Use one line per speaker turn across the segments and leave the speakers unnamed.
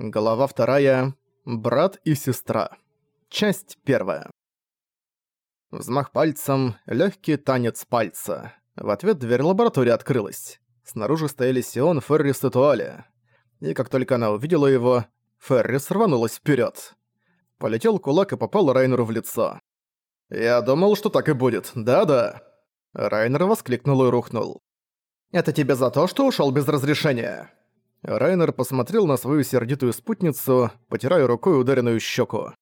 Глава вторая. Брат и сестра. Часть первая. Взмах пальцем, легкий танец пальца. В ответ дверь лаборатории открылась. Снаружи стояли Сион, Феррис и Туаля. И как только она увидела его, Феррис рванулась вперед. Полетел кулак и попал Райнеру в лицо. «Я думал, что так и будет, да-да». Райнер воскликнул и рухнул. «Это тебе за то, что ушел без разрешения?» Райнер посмотрел на свою сердитую спутницу, потирая рукой ударенную щеку.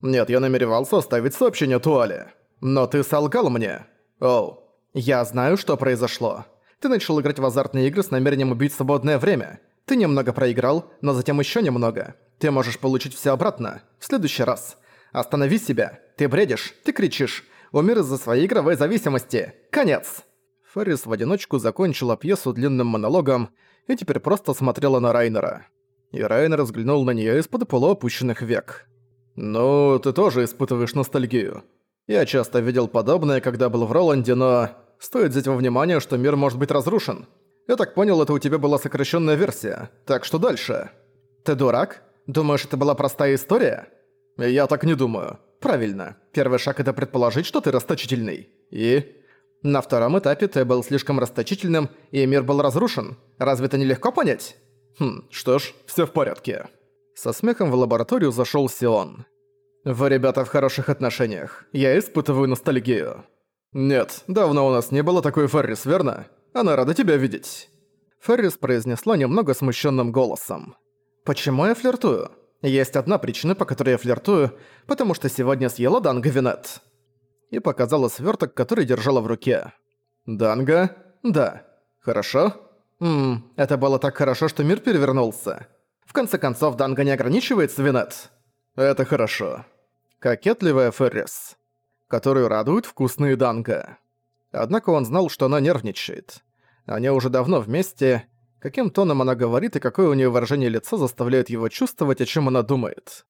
«Нет, я намеревался оставить сообщение Туале. Но ты солгал мне. Оу, я знаю, что произошло. Ты начал играть в азартные игры с намерением убить свободное время. Ты немного проиграл, но затем еще немного. Ты можешь получить все обратно. В следующий раз. Останови себя. Ты бредишь, ты кричишь. Умер из-за своей игровой зависимости. Конец!» Феррис в одиночку закончила пьесу длинным монологом, и теперь просто смотрела на Райнера. И Райнер взглянул на неё из-под полуопущенных век. «Ну, ты тоже испытываешь ностальгию. Я часто видел подобное, когда был в Роланде, но... Стоит взять во внимание, что мир может быть разрушен. Я так понял, это у тебя была сокращенная версия. Так что дальше? Ты дурак? Думаешь, это была простая история? Я так не думаю. Правильно. Первый шаг — это предположить, что ты расточительный. И... На втором этапе ты был слишком расточительным, и мир был разрушен. Разве это нелегко понять? Хм, что ж, все в порядке. Со смехом в лабораторию зашел Сион. «Вы, ребята, в хороших отношениях. Я испытываю ностальгию». «Нет, давно у нас не было такой Феррис, верно? Она рада тебя видеть». Феррис произнесла немного смущенным голосом. «Почему я флиртую? Есть одна причина, по которой я флиртую, потому что сегодня съела Данга Винет» и показала сверток, который держала в руке. «Данга? Да. Хорошо? Ммм, это было так хорошо, что мир перевернулся. В конце концов, Данга не ограничивается Винет. Это хорошо. Кокетливая Феррис, которую радуют вкусные Данга. Однако он знал, что она нервничает. Они уже давно вместе. Каким тоном она говорит и какое у нее выражение лица заставляет его чувствовать, о чем она думает.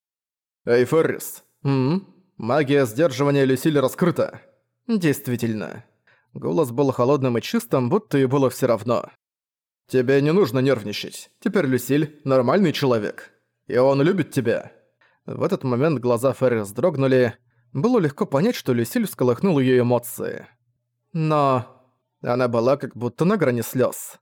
«Эй, Феррис!» «Ммм, Магия сдерживания Люсиль раскрыта. Действительно. Голос был холодным и чистым, будто и было все равно. Тебе не нужно нервничать. Теперь Люсиль – нормальный человек. И он любит тебя. В этот момент глаза Феррис дрогнули. Было легко понять, что Люсиль всколыхнул ее эмоции. Но... Она была как будто на грани слез.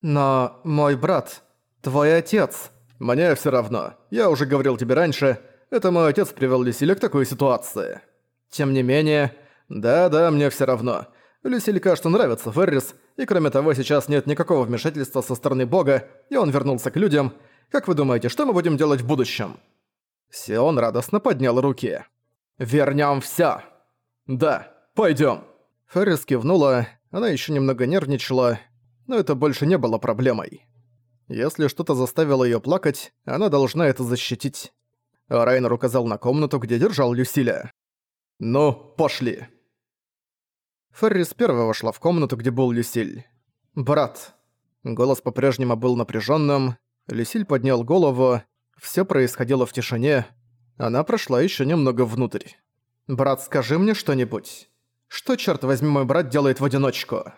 «Но мой брат, твой отец...» «Мне все равно. Я уже говорил тебе раньше, это мой отец привел Люсиль к такой ситуации. Тем не менее... Да-да, мне все равно. Люсиль, кажется, нравится Феррис, и кроме того, сейчас нет никакого вмешательства со стороны Бога, и он вернулся к людям. Как вы думаете, что мы будем делать в будущем?» Сион радостно поднял руки. «Вернём всё!» «Да, пойдём!» Феррис кивнула, она ещё немного нервничала, но это больше не было проблемой. Если что-то заставило её плакать, она должна это защитить. Райнер указал на комнату, где держал Люсиля. «Ну, пошли!» Феррис первая вошла в комнату, где был Люсиль. «Брат!» Голос по-прежнему был напряженным. Люсиль поднял голову. Все происходило в тишине. Она прошла еще немного внутрь. «Брат, скажи мне что-нибудь. Что, черт возьми, мой брат делает в одиночку?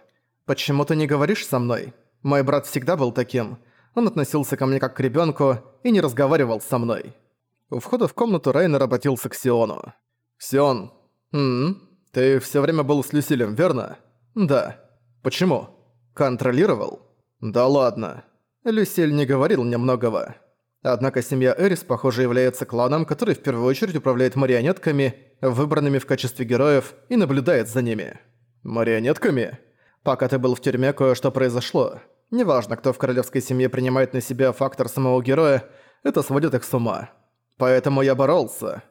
Почему ты не говоришь со мной? Мой брат всегда был таким. Он относился ко мне как к ребенку и не разговаривал со мной. У входа в комнату Райнер обратился к Сиону. «Сион, м ты все время был с Люсилем, верно?» «Да». «Почему?» «Контролировал?» «Да ладно». Люсиль не говорил мне многого. Однако семья Эрис, похоже, является кланом, который в первую очередь управляет марионетками, выбранными в качестве героев, и наблюдает за ними. «Марионетками?» «Пока ты был в тюрьме, кое-что произошло. Неважно, кто в королевской семье принимает на себя фактор самого героя, это сводит их с ума. Поэтому я боролся.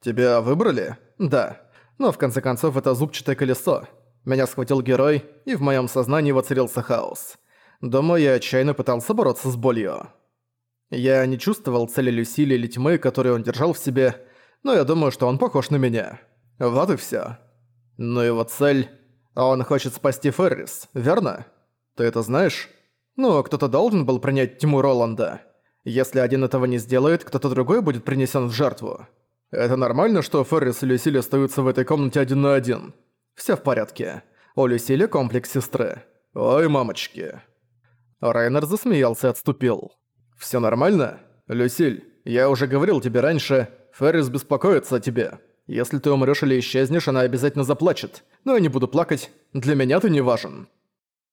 Тебя выбрали? Да. Но в конце концов это зубчатое колесо. Меня схватил герой, и в моем сознании воцарился хаос. Думаю, я отчаянно пытался бороться с болью. Я не чувствовал цели Люсили или тьмы, которую он держал в себе, но я думаю, что он похож на меня. Вот и всё. Но его цель... Он хочет спасти Феррис, верно? Ты это знаешь? Ну, кто-то должен был принять тьму Роланда. Если один этого не сделает, кто-то другой будет принесен в жертву. Это нормально, что Феррис и Люсиль остаются в этой комнате один на один? Все в порядке. У Люсили комплекс сестры. Ой, мамочки. Райнер засмеялся и отступил. Все нормально? Люсиль, я уже говорил тебе раньше, Феррис беспокоится о тебе. Если ты умрёшь или исчезнешь, она обязательно заплачет. Но я не буду плакать, для меня ты не важен».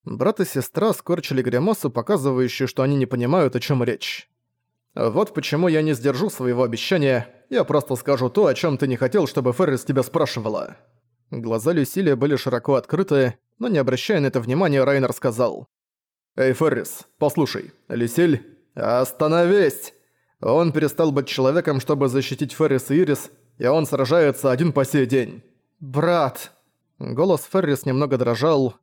Брат и сестра скорчили гримасу, показывающую, что они не понимают, о чём речь. «Вот почему я не сдержу своего обещания, я просто скажу то, о чём ты не хотел, чтобы Феррис тебя спрашивала». Глаза Люсилия были широко открыты, но не обращая на это внимания, Райнер сказал. «Эй, Феррис, послушай, Люсиль, остановись!» Он перестал быть человеком, чтобы защитить Феррис и Ирис, и он сражается один по сей день. «Брат!» Голос Феррис немного дрожал.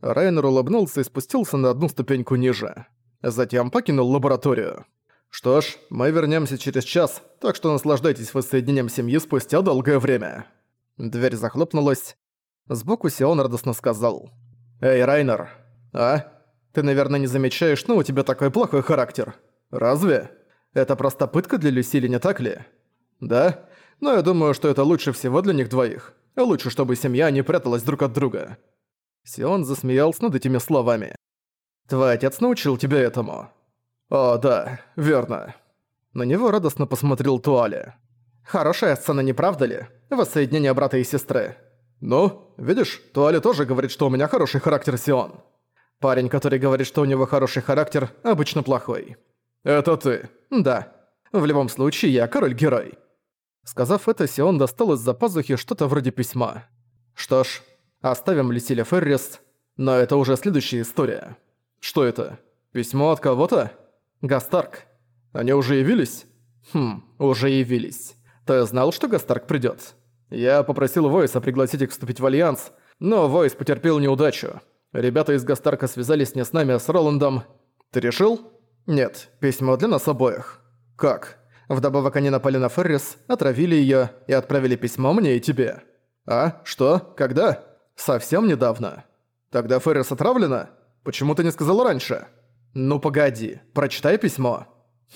Райнер улыбнулся и спустился на одну ступеньку ниже. Затем покинул лабораторию. «Что ж, мы вернемся через час, так что наслаждайтесь воссоединением семьи спустя долгое время». Дверь захлопнулась. Сбоку Сион радостно сказал. «Эй, Райнер, а? Ты, наверное, не замечаешь, но у тебя такой плохой характер. Разве?» Это просто пытка для Люсили, не так ли? Да? Но я думаю, что это лучше всего для них двоих. Лучше, чтобы семья не пряталась друг от друга. Сион засмеялся над этими словами. «Твой отец научил тебя этому?» «О, да, верно». На него радостно посмотрел Туале. «Хорошая сцена, не правда ли? Воссоединение брата и сестры». «Ну, видишь, Туале тоже говорит, что у меня хороший характер, Сион». Парень, который говорит, что у него хороший характер, обычно плохой. «Это ты?» «Да. В любом случае, я король-герой». Сказав это, Сион достал из-за пазухи что-то вроде письма. Что ж, оставим Лисиля Феррис, но это уже следующая история. Что это? Письмо от кого-то? Гастарк. Они уже явились? Хм, уже явились. Я знал, что Гастарк придёт. Я попросил Войса пригласить их вступить в Альянс, но Войс потерпел неудачу. Ребята из Гастарка связались не с нами, а с Роландом. Ты решил? «Нет, письмо для нас обоих». «Как?» Вдобавок они напали на Феррис, отравили её и отправили письмо мне и тебе. А? Что? Когда? Совсем недавно. Тогда Феррис отравлена? Почему ты не сказал раньше? Ну погоди, прочитай письмо.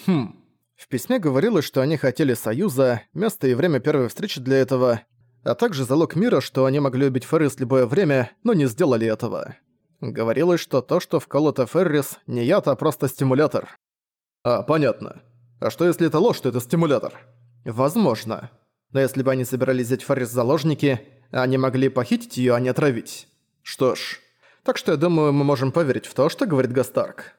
Хм. В письме говорилось, что они хотели союза, место и время первой встречи для этого, а также залог мира, что они могли убить Феррис любое время, но не сделали этого. Говорилось, что то, что вколото Феррис, не яд, а просто стимулятор. А, понятно. А что если это ложь, что это стимулятор? Возможно. Но если бы они собирались взять Феррис в заложники, они могли похитить её, а не отравить. Что ж, так что я думаю, мы можем поверить в то, что говорит Гастарк.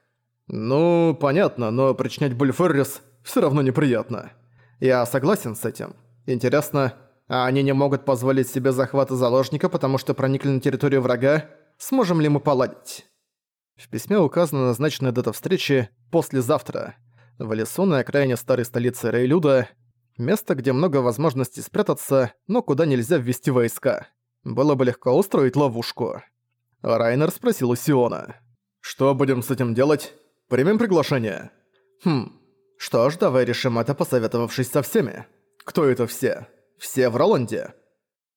Ну, понятно, но причинять боль Феррис всё равно неприятно. Я согласен с этим. Интересно, а они не могут позволить себе захвата заложника, потому что проникли на территорию врага? сможем ли мы поладить. В письме указана назначенная дата встречи «послезавтра» в лесу на окраине старой столицы Рейлюда, место, где много возможностей спрятаться, но куда нельзя ввести войска. Было бы легко устроить ловушку. Райнер спросил у Сиона. «Что будем с этим делать? Примем приглашение?» «Хм, что ж, давай решим это, посоветовавшись со всеми. Кто это все? Все в Роланде?»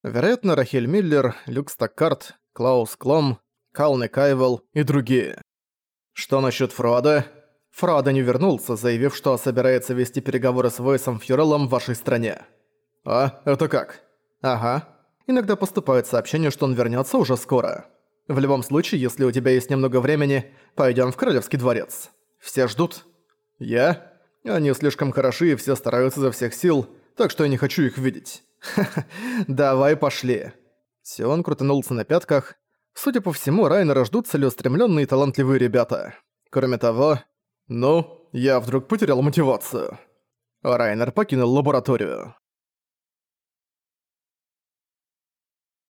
Вероятно, Рахель Миллер, Люк Стаккарт, Клаус Клом, Калны Кайвел и другие. Что насчет Фрода? Фрода не вернулся, заявив, что собирается вести переговоры с Войсом Фьюрелом в вашей стране. А, это как? Ага. Иногда поступают сообщения, что он вернется уже скоро. В любом случае, если у тебя есть немного времени, пойдем в Королевский дворец. Все ждут. Я? Они слишком хороши и все стараются за всех сил, так что я не хочу их видеть. Давай пошли. Сион крутанулся на пятках. Судя по всему, Райнера ждут целеустремленные и талантливые ребята. Кроме того, ну, я вдруг потерял мотивацию. Райнер покинул лабораторию.